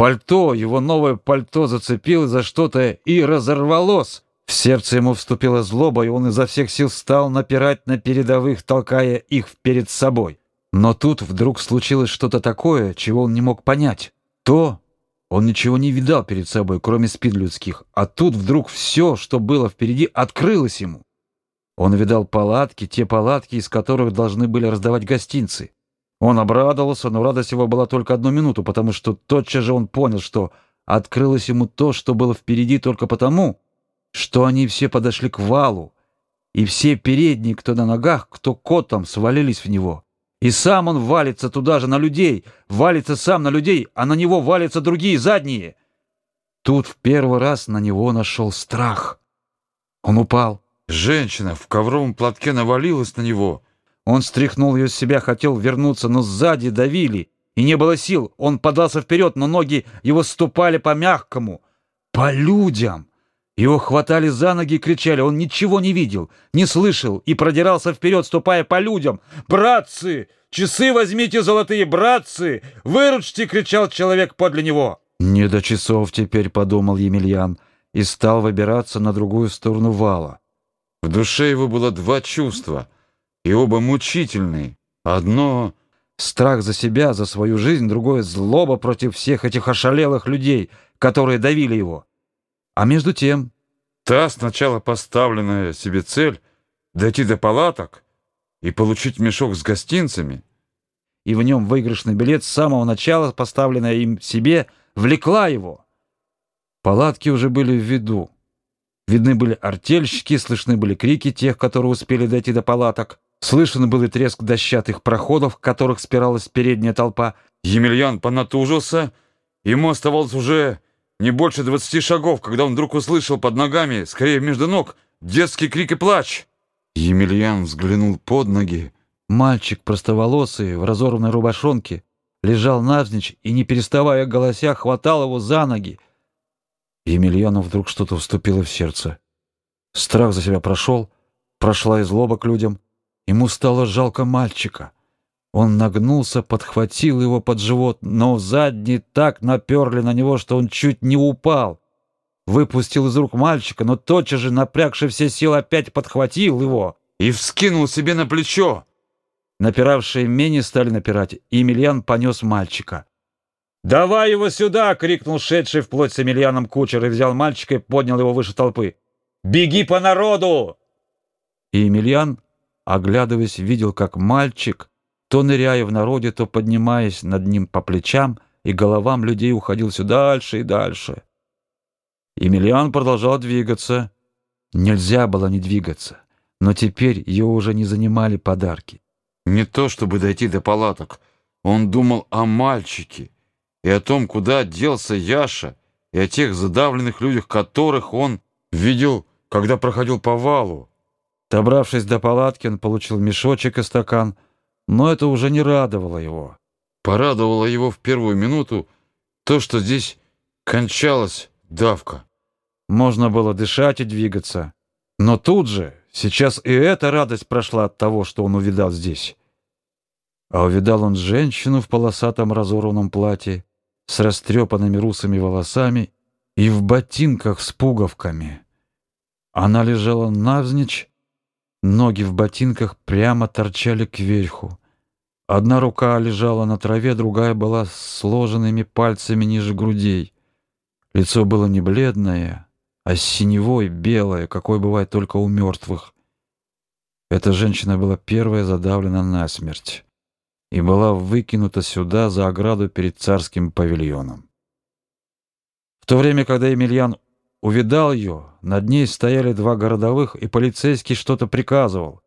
Пальто, его новое пальто зацепилось за что-то и разорвалось. В сердце ему вступила злоба, и он изо всех сил стал напирать на передовых, толкая их перед собой. Но тут вдруг случилось что-то такое, чего он не мог понять. То он ничего не видал перед собой, кроме спид людских, а тут вдруг все, что было впереди, открылось ему. Он видал палатки, те палатки, из которых должны были раздавать гостинцы. Он обрадовался, но радость его была только одну минуту, потому что тотчас же он понял, что открылось ему то, что было впереди только потому, что они все подошли к валу, и все передние, кто на ногах, кто котом, свалились в него. И сам он валится туда же на людей, валится сам на людей, а на него валятся другие задние. Тут в первый раз на него нашел страх. Он упал. Женщина в ковровом платке навалилась на него. Он стряхнул ее с себя, хотел вернуться, но сзади давили, и не было сил. Он подался вперед, но ноги его ступали по мягкому, по людям. Его хватали за ноги и кричали. Он ничего не видел, не слышал и продирался вперед, ступая по людям. «Братцы! Часы возьмите золотые, братцы! Выручьте!» — кричал человек подле него. «Не до часов теперь», — подумал Емельян, и стал выбираться на другую сторону вала. В душе его было два чувства, и оба мучительные. Одно — страх за себя, за свою жизнь, другое — злоба против всех этих ошалелых людей, которые давили его. А между тем... Та сначала поставленная себе цель — дойти до палаток и получить мешок с гостинцами. И в нем выигрышный билет с самого начала, поставленная им себе, влекла его. Палатки уже были в виду. Видны были артельщики, слышны были крики тех, которые успели дойти до палаток. Слышен был и треск дощатых проходов, в которых спиралась передняя толпа. Емельян понатужился. Ему оставалось уже не больше двадцати шагов, когда он вдруг услышал под ногами, скорее между ног, детский крик и плач. Емельян взглянул под ноги. Мальчик простоволосый, в разорванной рубашонке, лежал навзничь и, не переставая голося, хватал его за ноги. Емельяну вдруг что-то вступило в сердце. Страх за себя прошел, прошла и злоба к людям. Ему стало жалко мальчика — он нагнулся, подхватил его под живот, но задние так наперли на него, что он чуть не упал. Выпустил из рук мальчика, но тотчас же, напрягший все силы, опять подхватил его и вскинул себе на плечо. Напиравшие менее стали напирать, и Емельян понес мальчика. «Давай его сюда!» — крикнул шедший вплоть с Емельяном кучер и взял мальчика и поднял его выше толпы. «Беги по народу!» И Емельян, оглядываясь, видел, как мальчик то ныряя в народе, то поднимаясь над ним по плечам, и головам людей уходил все дальше и дальше. Емельян продолжал двигаться. Нельзя было не двигаться, но теперь его уже не занимали подарки. Не то чтобы дойти до палаток, он думал о мальчике и о том, куда делся Яша, и о тех задавленных людях, которых он видел, когда проходил по валу. Добравшись до палатки, он получил мешочек и стакан — но это уже не радовало его. Порадовало его в первую минуту то, что здесь кончалась давка. Можно было дышать и двигаться. Но тут же, сейчас и эта радость прошла от того, что он увидал здесь. А увидал он женщину в полосатом разорванном платье, с растрепанными русыми волосами и в ботинках с пуговками. Она лежала навзничь, ноги в ботинках прямо торчали кверху. Одна рука лежала на траве, другая была с сложенными пальцами ниже грудей. Лицо было не бледное, а синевой, белое, какое бывает только у мертвых. Эта женщина была первая задавлена насмерть и была выкинута сюда за ограду перед царским павильоном. В то время, когда Емельян увидал ее, над ней стояли два городовых, и полицейский что-то приказывал.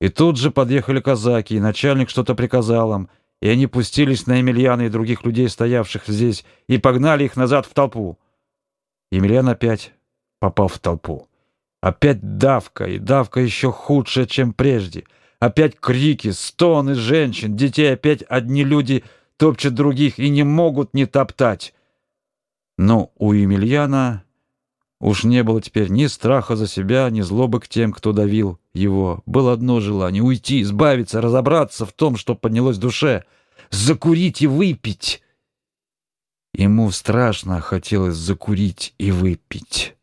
И тут же подъехали казаки, и начальник что-то приказал им, и они пустились на Емельяна и других людей, стоявших здесь, и погнали их назад в толпу. Емельян опять попал в толпу. Опять давка, и давка еще худшая, чем прежде. Опять крики, стоны женщин, детей, опять одни люди топчут других и не могут не топтать. Но у Емельяна Уж не было теперь ни страха за себя, ни злобы к тем, кто давил его. Было одно желание — уйти, избавиться, разобраться в том, что поднялось в душе, закурить и выпить. Ему страшно хотелось закурить и выпить.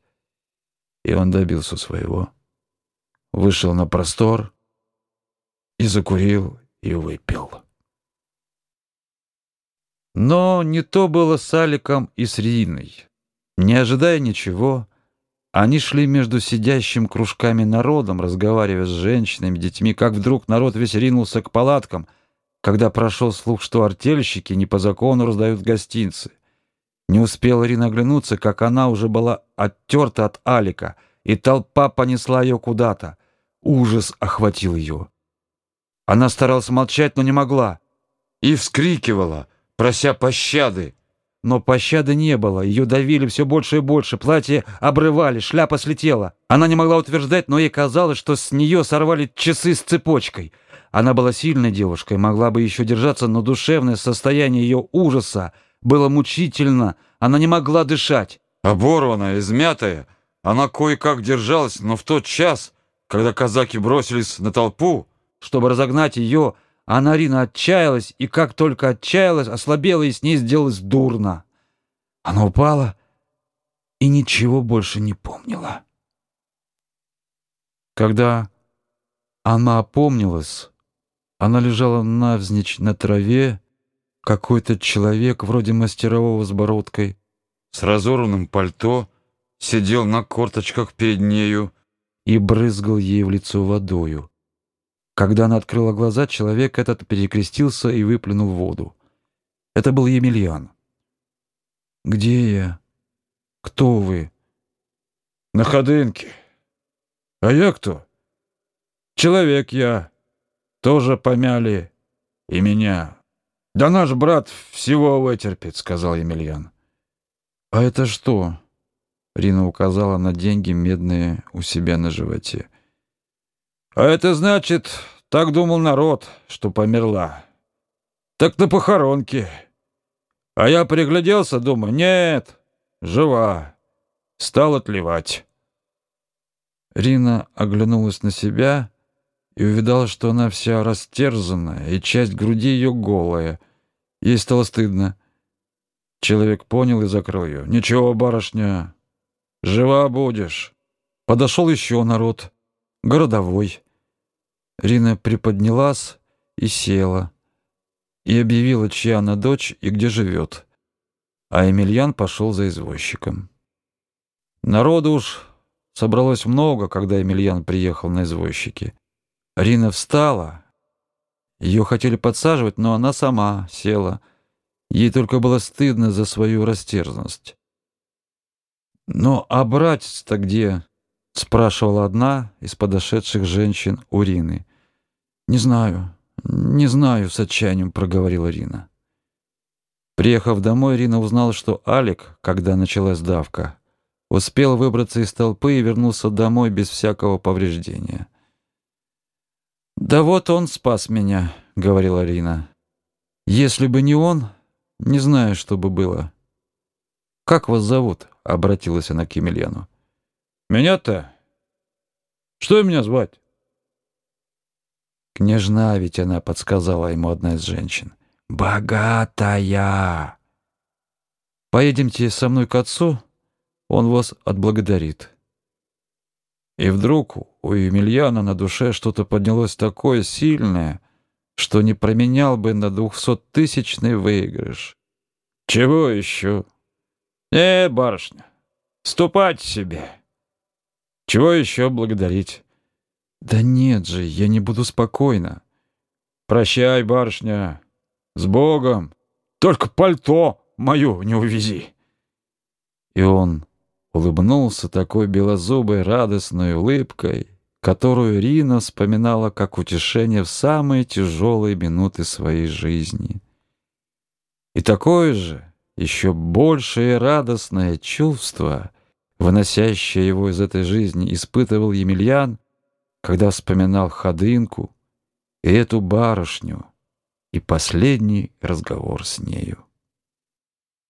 И он добился своего. Вышел на простор и закурил и выпил. Но не то было с Аликом и с Риной. Не ожидая ничего, они шли между сидящим кружками народом, разговаривая с женщинами, детьми, как вдруг народ весь ринулся к палаткам, когда прошел слух, что артельщики не по закону раздают гостинцы. Не успела Рина оглянуться, как она уже была оттерта от Алика, и толпа понесла ее куда-то. Ужас охватил ее. Она старалась молчать, но не могла. И вскрикивала, прося пощады. Но пощады не было, ее давили все больше и больше, платье обрывали, шляпа слетела. Она не могла утверждать, но ей казалось, что с нее сорвали часы с цепочкой. Она была сильной девушкой, могла бы еще держаться, но душевное состояние ее ужаса было мучительно, она не могла дышать. Оборванная, измятая, она кое-как держалась, но в тот час, когда казаки бросились на толпу, чтобы разогнать ее, а Рина отчаялась, и как только отчаялась, ослабела и с ней сделалось дурно. Она упала и ничего больше не помнила. Когда она опомнилась, она лежала навзничь на траве, какой-то человек, вроде мастерового с бородкой, с разорванным пальто, сидел на корточках перед нею и брызгал ей в лицо водою. Когда она открыла глаза, человек этот перекрестился и выплюнул воду. Это был Емельян. «Где я? Кто вы?» «На ходынке. А я кто?» «Человек я. Тоже помяли. И меня. Да наш брат всего вытерпит», — сказал Емельян. «А это что?» Рина указала на деньги медные у себя на животе. А это значит, так думал народ, что померла. Так на похоронке. А я пригляделся, думаю, нет, жива. Стал отливать. Рина оглянулась на себя и увидала, что она вся растерзанная, и часть груди ее голая. Ей стало стыдно. Человек понял и закрыл ее. «Ничего, барышня, жива будешь». Подошел еще народ, городовой. Рина приподнялась и села, и объявила, чья она дочь и где живет. А Емельян пошел за извозчиком. Народу уж собралось много, когда Емельян приехал на извозчике. Рина встала. Ее хотели подсаживать, но она сама села. Ей только было стыдно за свою растерзанность. «Но а братец-то где?» — спрашивала одна из подошедших женщин Урины. «Не знаю, не знаю», — с отчаянием проговорила Рина. Приехав домой, Рина узнала, что Алик, когда началась давка, успел выбраться из толпы и вернулся домой без всякого повреждения. «Да вот он спас меня», — говорила Рина. «Если бы не он, не знаю, что бы было». «Как вас зовут?» — обратилась она к Емельяну. «Меня-то? Что меня звать?» «Княжна ведь она», — подсказала ему одна из женщин. «Богатая!» «Поедемте со мной к отцу, он вас отблагодарит». И вдруг у Емельяна на душе что-то поднялось такое сильное, что не променял бы на двухсоттысячный выигрыш. «Чего еще?» «Не, барышня, ступать себе. Чего еще благодарить?» «Да нет же, я не буду спокойно». «Прощай, барышня, с Богом, только пальто мою не увези». И он улыбнулся такой белозубой радостной улыбкой, которую Рина вспоминала как утешение в самые тяжелые минуты своей жизни. И такое же, еще большее радостное чувство, выносящее его из этой жизни, испытывал Емельян, когда вспоминал Ходынку и эту барышню и последний разговор с нею.